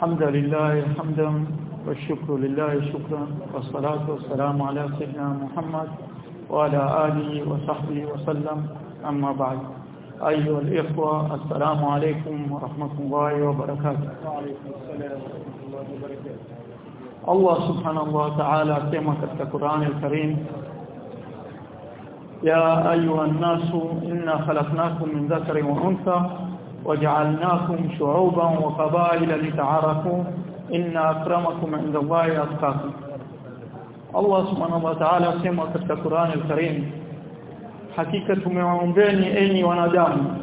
الحمد لله حمدا والشكر لله شكرا والصلاة والسلام على سيدنا محمد وعلى آله وصحبه وسلم. أما بعد أيها الإخوة السلام عليكم ورحمة الله وبركاته. وعليكم السلام ورحمة الله وبركاته الله سبحانه وتعالى كما في القرآن الكريم يا أيها الناس إنا خلقناكم من ذكر وأنثى. وجعلناكم شعوبا وقبائل لتعارفوا إن أكرمكم عند الله أتقاكم Allah subhanahu wa ta'ala asema katika Qur'an al-Karim hakika tumewaombeni enyi wanadamu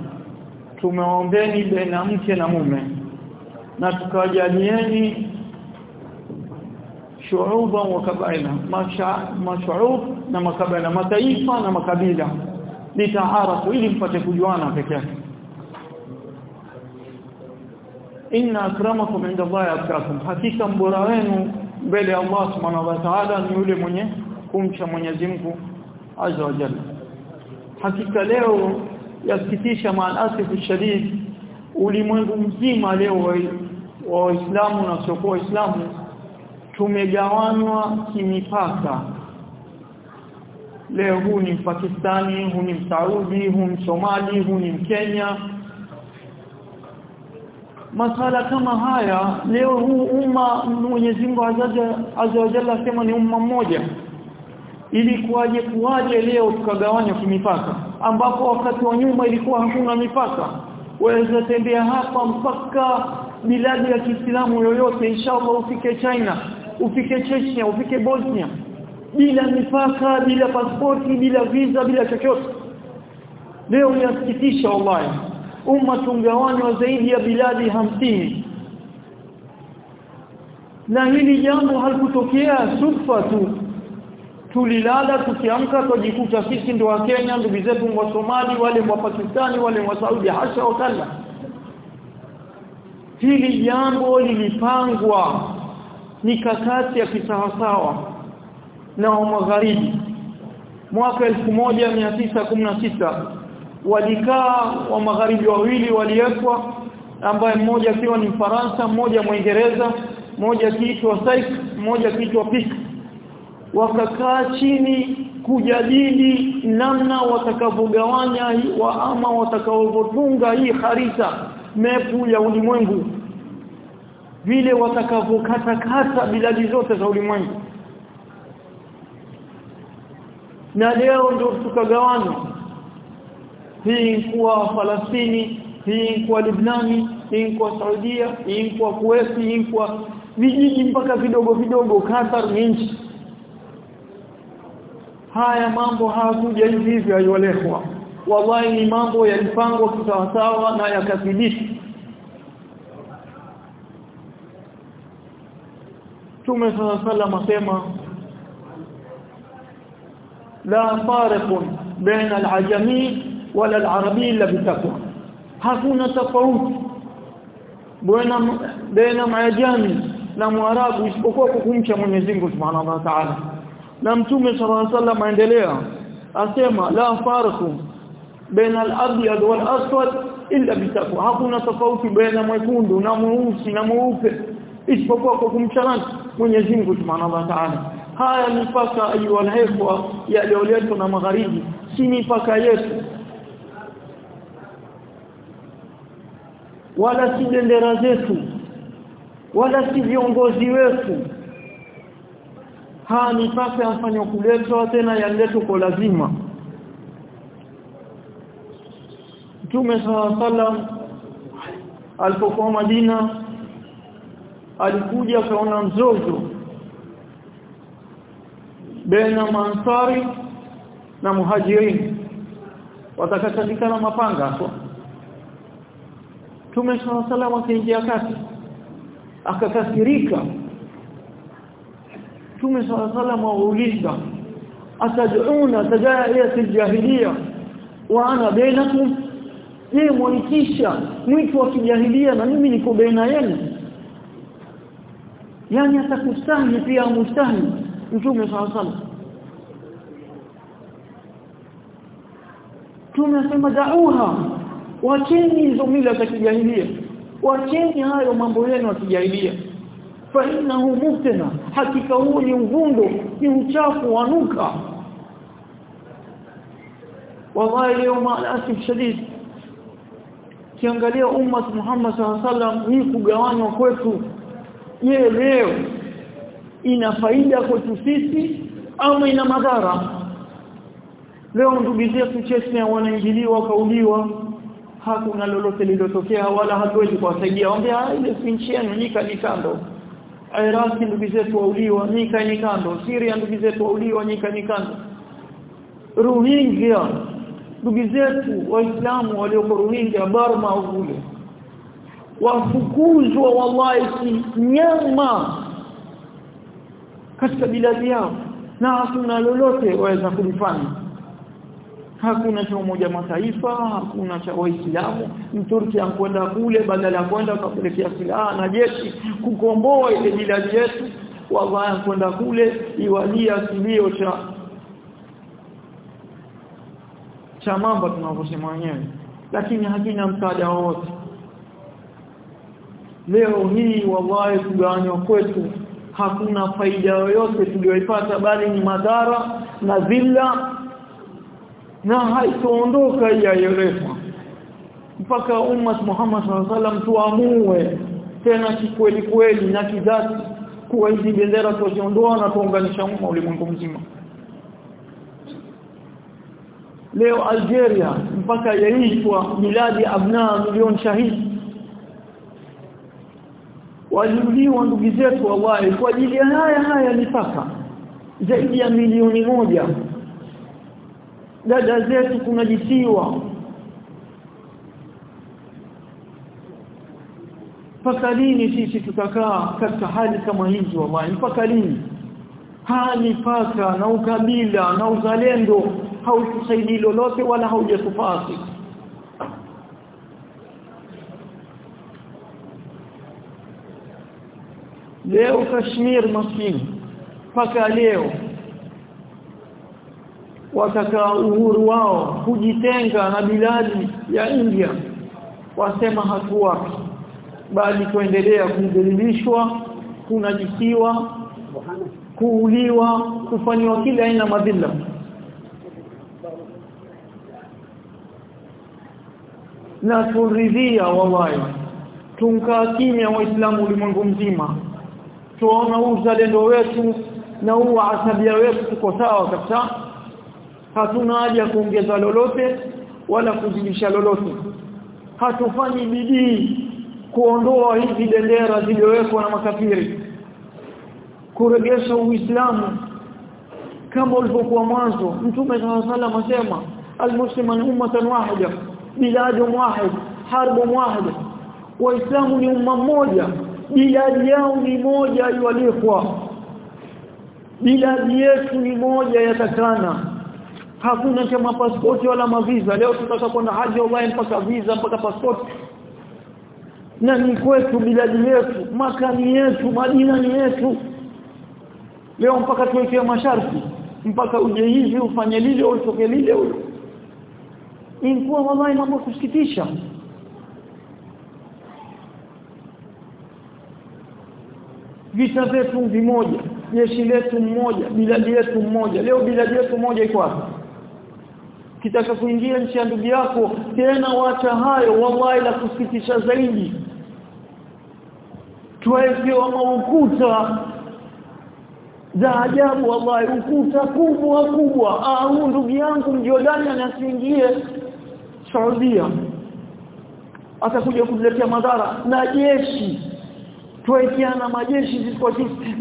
tumewaombeni baina mke na mume na tukawajalieni shuuba wa kabaila mashuub na makabila mataifa na makabila litaarafu ili mpate kujuana peke yake inna akramakum inda Allahi atqakum. Hakika mbora wenu mbele ya Allah subhanahu wa ta'ala ni yule mwenye kumcha Mwenyezi Mungu azza wa jalla. Hakika leo yasikitisha maalasifu shadid ulimwengu mzima leo wa waislamu na sio waislamu. Tumegawanywa kimipaka. Leo huu ni Pakistani huu ni Saudi huu ni Somali huu ni Kenya masala kama haya leo huu umma Mwenyezi Mungu azza wa jalla sema ni umma mmoja. Ili kuaje kuaje leo tukagawanya kimipaka? Ambapo wakati wa nyuma ilikuwa hakuna mipaka. Waweza tembea hapa mpaka biladi ya Kiislamu yoyote inshallah ufike China ufike Chechnya ufike Bosnia. Bila mipaka bila pasipoti bila visa bila chochote. Leo yasikitisha wallahi umma tungawanywa zaidi ya biladi hamsini. Na hili jambo halikutokea sufa tu. Tulilala tukiamka tujikuta sisi ndio wa Kenya ndugu zetu wa Somali wale wa Pakistani wale wa Saudi hasha wakala. Hili jambo lilipangwa mikakati ya kisawasawa na wa magharibi. Mwaka 1916 walikaa wa magharibi wawili waliwekwa ambaye mmoja akiwa ni Mfaransa mmoja Mwingereza mmoja kiitwa Saik mmoja kiitwa Pik. Wakakaa chini kujadili namna watakavyogawanya wa ama watakavyotunga hii harita mepu ya ulimwengu. Vile watakavyokata kata biladi zote za ulimwengu. Na leo ndio tukagawanywa hii kuwa Falastini hii kuwa Lebanoni hii kuwa Saudia hii kuwa Kuwait hii kuwa vijiji mpaka vidogo vidogo Qatar nchi. Haya mambo hayakuja hivi hivi ayolekwa wallahi ni mambo yalipangwa kisawasawa na yakathibiti Tume sallallahu asema la farqun baina al-ajami wala al-arabi illa bitaqwa hakuna tofauti bwana baina majami na mwarabu isipokuwa kumcha Mwenyezi Mungu Subhanahu wa Ta'ala. Na mtume sallallahu alaihi wasallam aendelea asema la farqu baina al-abyad wal-aswad illa bitaqwa hakuna tofauti baina mwekundu na mweusi na mweupe isipokuwa kwa kumcha Mwenyezi Mungu Subhanahu wa Ta'ala. Haya mipaka ayu alhefwa yaliyoletwa na magharibi. Si mipaka yetu wala si bendera zetu wala si viongozi wetu. Haa mipaka yafanywa kuletwa tena yaletwa kwa lazima. Mtume sallam alipokuwa Madina alikuja kaona mzozo baina mansari na muhajirin. Watakatikana mapanga Mtume sallam akaingia kati akakasirika Mtume sallam auliza atad'una tada'iyat al-jahiliya wa ana bainakum je mwaitisha mwitu wa kijahilia na mimi niko baina yenu yani atakustahi pia mustahi mtume sallallahu tunasema da'uha wacheni hizo mila za kijahilia. Wacheni hayo mambo yenu ya kijahilia. Fa innahu mubtana hakika huo ni uvundo ni uchafu wa nuka. Wallahi leo maalasif shadid. Kiangalia umma Muhammad SAW hii kugawanywa kwetu. Je leo ina faida kwetu sisi ama ina madhara? Leo ndugu zetu Chechnya wanaingiliwa kauliwa hakuna lolote lililotokea wala hatuwezi kuwasaidia. Waambia ile nchi yenu nika nikando Iraq ndugu zetu wauliwa nika ni kando. Syria ndugu zetu wauliwa nika ni kando. Rohingya ndugu zetu waislamu walioko Rohingya Burma au kule wafukuzwa wallahi si nyama katika biladi yao na hakuna lolote waweza kulifanya hakuna cha umoja mataifa hakuna cha waislamu. Mturki ankwenda kule badala ya kwenda kupelekea silaha na jeshi kukomboa ile biladi yetu. Wallahi ankwenda kule iwalia kilio cha cha mambo tunavyosema wenyewe. Lakini hakina msaada wowote. Leo hii wallahi kugawanywa kwetu hakuna faida yoyote tuliyoipata bali ni madhara na dhilla na haitoondoka yayorefa mpaka ummat Muhammad sallallahu tuamue tena kikweli kweli na kidhati kuwa hizi bendera tuziondoa na tuunganisha umma ulimwengu mzima. Leo Algeria mpaka yaitwa miladi abna milioni shahidi. Waliuliwa ndugu zetu wallahi kwa ajili ya haya haya mipaka zaidi ya milioni moja dada zetu kunajisiwa mpaka lini sisi tutakaa katika hali kama hizi wallahi? Mpaka lini? Hali paka na ukabila na uzalendo hautusaidii lolote wala haujatufasi leo Kashmir maskini. Mpaka leo wataka uhuru wao kujitenga na biladi ya India. Wasema hatuwapi bali kuendelea kudhalilishwa kunajisiwa kuuliwa kufanywa kila aina madhila. Na turidhia wallahi. Tunkaa kimya waislamu ulimwengu mzima. Tuona uzalendo wetu na uwa asabia wetu tuko sawa kabisa hatuna haja kuongeza lolote wala kuzidisha lolote. Hatufanyi bidii kuondoa hizi bendera zilizowekwa na makafiri. Kurejesha uislamu. Kama ulivyokuwa mwanzo mtume sallallahu asema almusliman ummatan wahida biladun wahid harbun wahida waislamu ni umma mmoja biladi yao ni moja iwalikuwa biladi yetu ni moja yatakana hakuna cha pasipoti wala maviza. Leo tutaka kwenda haji online mpaka visa mpaka passport na kwetu biladi yetu makani yetu madina yetu. Leo mpaka tuwekee masharti mpaka uje hivi ufanye lile utoke lile. Ilikuwa wallahi mambo kusikitisha. Vita vyetu vimoja jeshi letu mmoja biladi yetu mmoja leo biladi yetu mmoja iko wapi kitaka kuingia nchi ya ndugu yako tena wacha hayo wallahi la kusikitisha zaidi. Tuwekewa maukuta za ajabu wallahi ukuta kubwa kubwa. Ah ndugu yangu mjodani anasiingie Saudia. Atakuja kuletea madhara na jeshi. Tuwekeana majeshi ziko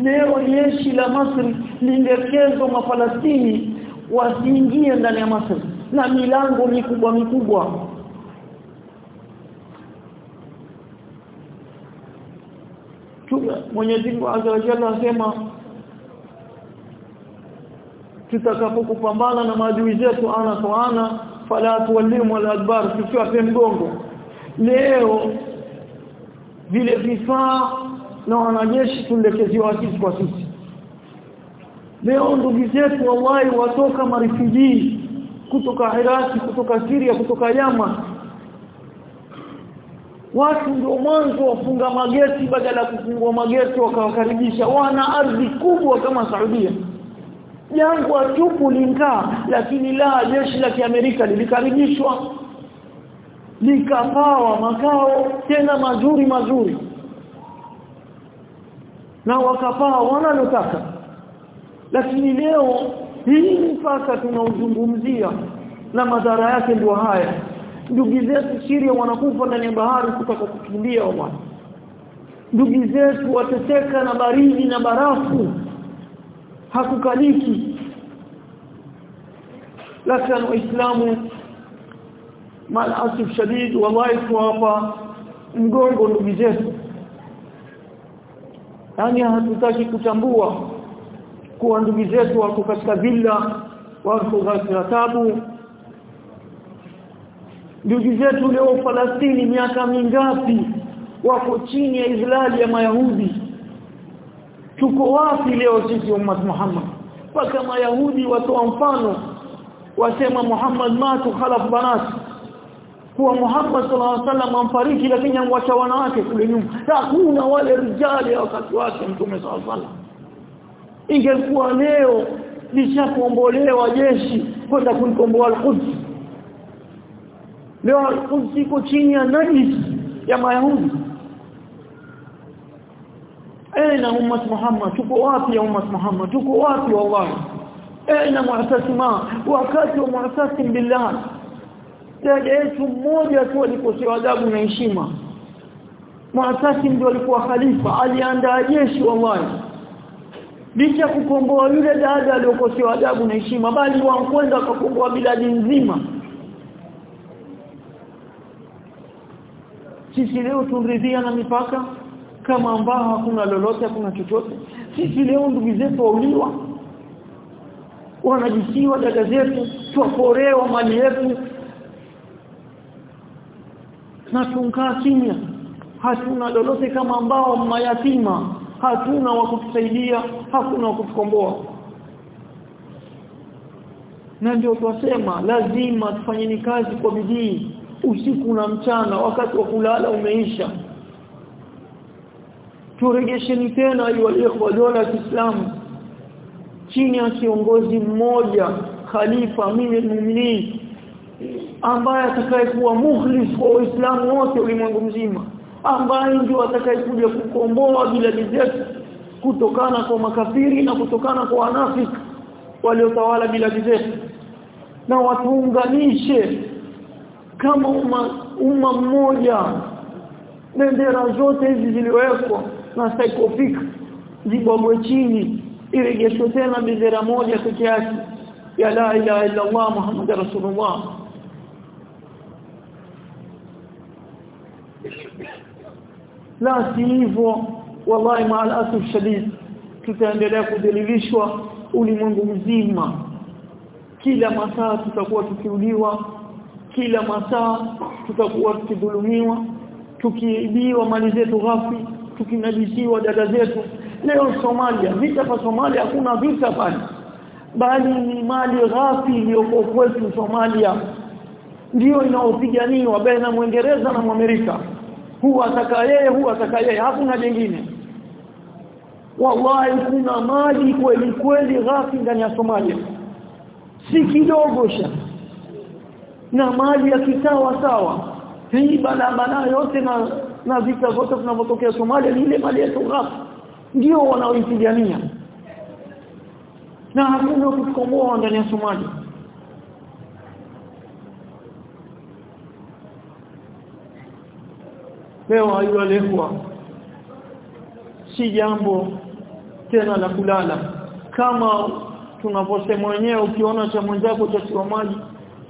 leo jeshi la Masri lingekezwa mafalastini wasiingie ndani ya Masri na milango mikubwa mikubwa. Mwenyezi Mungu Azza wa Jalla tutakapokupambana na maadui zetu ana kwa ana fala tuwallimu al-adbar tusiwape mgongo. Leo vile vifaa na wanajeshi tulekeziwa sisi kwa sisi. Leo ndugu zetu wallahi watoka marifiji kutoka Iraki kutoka Syria kutoka Yaman. Watu ndio mwanzo wafunga mageti badala ya kufungua mageti wakawakaribisha. Wana ardhi kubwa kama Saudia. Jangwa tupu lingaa lakini la jeshi la Kiamerika lilikaribishwa. Likapawa makao tena mazuri mazuri. Na wakapaa wanalotaka. Lakini leo hii mpaka tunauzungumzia na madhara yake ndio haya. Ndugu zetu Syria wanakufa ndani ya bahari kutaka kukimbia bwana. Ndugu zetu wateseka na baridi na barafu. Hakukaliki. Lakini waislamu malasif shadid wallahi tuwapa mgongo ndugu zetu. Yani hatutaki kutambua kuwa ndugu zetu wako katika villa wako katika tabu. Ndugu zetu leo Palestina miaka mingapi wako chini ya Israeli ya Mayahudi? Tuko wapi leo sisi ummat Muhammad? Mpaka Mayahudi watoa mfano wasema Muhammad matu khalaf banat. Kuwa Muhammad sallallahu alaihi wasallam amfariki lakini amwacha wanawake kule nyuma. Hakuna wale rijali wakati wake mtume sallallahu alaihi wasallam ingekuwa leo lishakombolewa jeshi kwenda kuikomboa al-Quds. Leo al-Quds iko chini ya najis ya Mayahudi. Aina ummat Muhammad tuko wapi ya ummat Muhammad? Tuko wapi wallahi? Aina mu'tasima wakati wa mu'tasim billah. Taja yetu mmoja tu alikosewa adabu na heshima. Mu'tasim ndio alikuwa khalifa aliandaa jeshi wallahi licha kukomboa yule dada aliyokosewa adabu na heshima bali wankwenda akakomboa biladi nzima. Sisi leo tunridhia na mipaka kama ambao hakuna lolote hakuna chochote. Sisi leo ndugu zetu wauliwa wanajisiwa dada zetu twaporewa mali yetu. Na tunkaa kimya hatuna lolote kama ambao mayatima hatuna wa kutusaidia hakuna wa kutukomboa. Na ndio twasema lazima tufanyeni kazi kwa bidii usiku na mchana wakati wa kulala umeisha. Turejesheni tena ikhwa dola ya Kiislamu. Chini ya kiongozi mmoja khalifa mimi muumini ambaye atakayekuwa mukhlis kwa Uislamu wote ulimwengu mzima ambaye ndio atakayekuja kukomboa biladi zetu kutokana kwa makafiri na kutokana kwa wanafiki waliotawala biladi zetu. Na watuunganishe kama umma umma mmoja. Bendera zote hizi ziliwekwa na saikofika zibwagwe chini irejeshwe tena bendera moja peke yake ya la ilaha illa Allah Muhammad Rasulullah la si hivyo wallahi maal asaf shadid tutaendelea kudhalilishwa ulimwengu mzima. Kila masaa tutakuwa tukiuliwa kila masaa tutakuwa tukidhulumiwa tukiibiwa mali zetu ghafi tukinajisiwa dada zetu. Leo Somalia vita pa Somalia hakuna vita pale. Bali ni mali ghafi iliyoko kwetu Somalia. Ndio inaopiganiwa baina ya Mwingereza na Amerika huwa ataka yeye huwa ataka yeye hakuna jingine. Wallahi kuna maji kweli kweli ghafi ndani ya Somalia. Si kidogo sha. Na maji ya kisawa sawa. Hii balabala yote na na vita zote vinavyotokea Somalia ni ile mali yetu ghafi. Ndio wanaoipigania. Na hakuna kukomboa ndani ya Somalia leo ayo lehwa si jambo tena la kulala. Kama tunaposema wenyewe ukiona cha mwenzako cha maji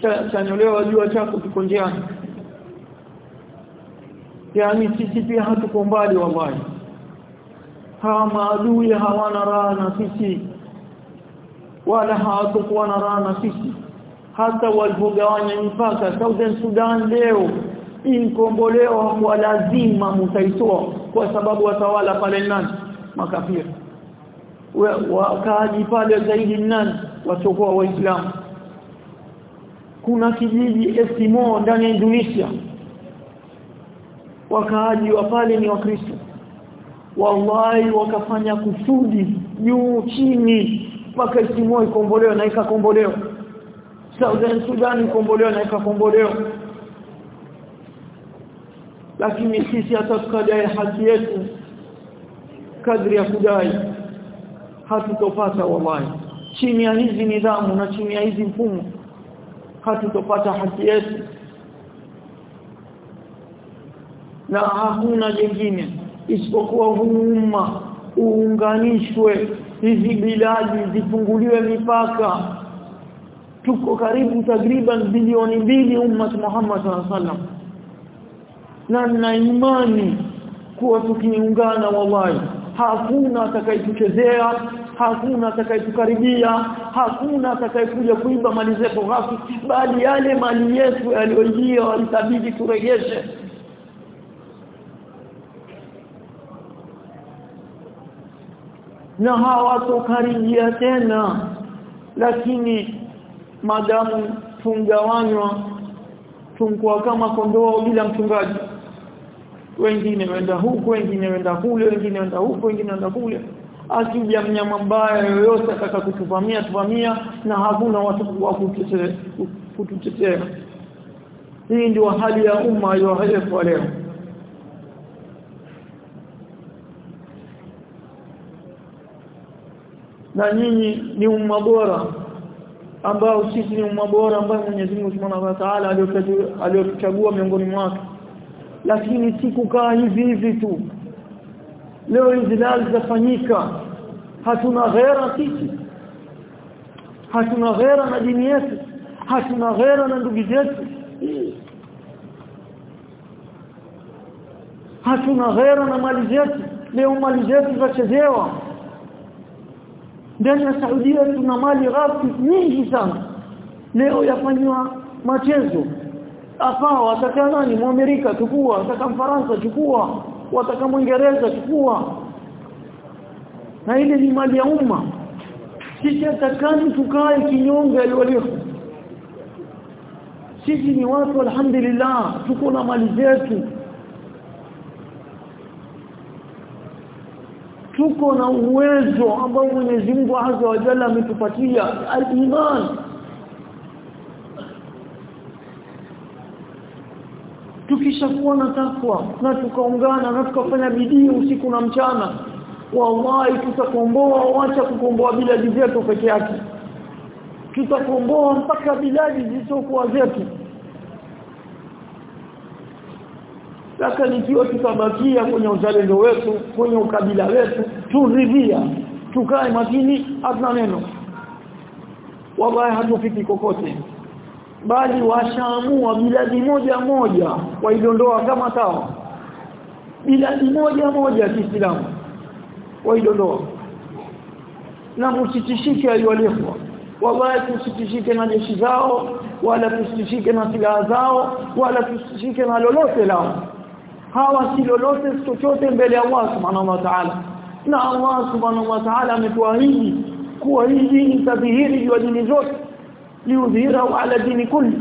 cha chanyolewa jua chako kiko njiani. Yani sisi pia hatuko mbali wallahi. Hawa maadui hawana raha na sisi. Wala hawatakuwa na raha na sisi. Hata walipogawanya mipaka Southern Sudan leo inkombolewa kwa lazima mtaitoa kwa sababu watawala pale nani? Makafiri. Wakaaji pale zaidi nani? Wachokoa waislamu. Kuna kijiji Eskimo ndani ya Indonesia. Wakaaji wa pale ni wakristo. Wallahi wakafanya kusudi juu chini mpaka Estimo ikombolewa na ikakombolewa. Southern Sudan ikombolewa na ikakombolewa lakini sisi hata tukadai haki yetu. Kadri ya kudai hatutopata wallahi. Chini ya hizi nidhamu na chini ya hizi mfumo hatutopata haki yetu. Na hakuna jingine isipokuwa umma uunganishwe hizi biladi zifunguliwe mipaka. Tuko karibu takriban bilioni mbili umma Muhammad sallallahu na na imani kuwa tukiungana wallahi hakuna atakayetuchezea hakuna atakayetukaribia hakuna atakayekuja kuiba mali zetu ghafi bali yale mali yetu yaliyojia walitabidi turegeshe na hawatokaribia tena lakini madamu tungawanywa tungwa kama kondoo bila mchungaji wengine wenda huku wengine wenda kule wengine wenda huku wengine wenda kule. Akija mnyama mbaya yoyote ataka kutuvamia tuvamia na hakuna watu wa kututetea hii ndio hali ya umma iliyohefu leo. Na nyinyi ni umma bora ambao sisi ni umma bora ambao Mwenyezi Mungu Subhanahu wa Ta'ala aliyotuchagua miongoni mwake lakini si kukaa hivi hivi tu. Leo izilal zafanyika. Hatuna ghera sisi. Hatuna ghera na dini yetu. Hatuna ghera na ndugu zetu. Hatuna ghera na mali zetu. Leo mali zetu zachezewa. Ndani ya Saudia tuna mali ghafi nyingi sana. Leo yafanywa machezo afaa wataka nani? Muamerika chukua wataka mfaransa chukua wataka mwingereza chukua. Na ile ni mali ya umma. Sisi atakani tukae kinyonge walio. Sisi ni watu alhamdulillah tuko na mali zetu. Tuko na uwezo ambao Mwenyezi Mungu Azza wa Jalla ametupatia al-iman tukishakuwa na takwa na tukaungana na tukafanya bidii usiku na mchana wallahi tutakomboa wacha kukomboa biladi zetu peke yake. Tutakomboa mpaka biladi zisizokuwa zetu. Lakini ikiwa tutabakia kwenye uzalendo wetu kwenye ukabila wetu turidhia tukae makini hatuna neno. Wallahi hatufiki kokote bali washaamua biladi moja moja waidondoa kama sawa. Biladi moja moja Kiislamu waidondoa. Na msitishike aliwalefwa wallahi tusitishike na jeshi zao wala tusitishike na silaha zao wala tusitishike na lolote lao. Hawa si lolote chochote mbele ya Allah subhanahu wa ta'ala. Na Allah subhanahu wa ta'ala ametuahidi kuwa hii dini tadhihiri juu dini zote liudhirahu ala dini kulli.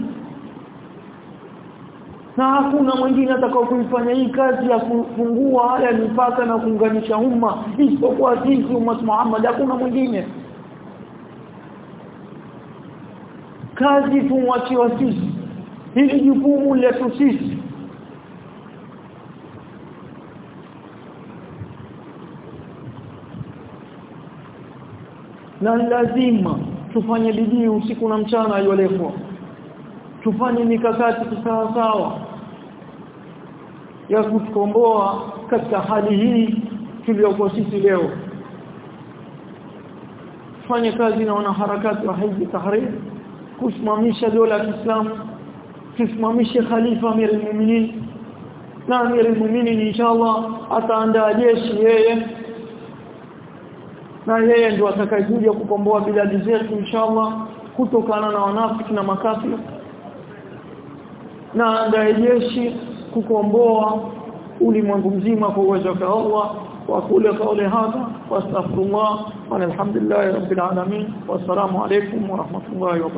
Na hakuna mwingine atakao kuifanya hii kazi ya kufungua haya mipaka na kuunganisha umma isipokuwa sisi umma Muhammad hakuna mwingine. Kazi tumwachiwa sisi. Hili jukumu letu sisi. Na lazima tufanye bidii usiku na mchana yolefwa tufanye mikakati sawa sawa ya kutukomboa katika hali hii tuliyokuwa sisi leo. Fanye kazi na wanaharakati wa Hizb Tahrir kusimamisha dola ya Kiislamu tusimamishe khalifa Amir al-Mu'minin na Amir al-Mu'minin inshallah ataandaa jeshi yeye na yeye ndio atakayekuja kukomboa biladi zetu inshallah kutokana na wanafiki na makafiri. Na andaye jeshi kukomboa ulimwengu mzima kwa uwezo wa Allah wa kule kaule hadha wastaghfirullah walhamdulillahi rabbil alamin wassalamu alaykum wa rahmatullahi wa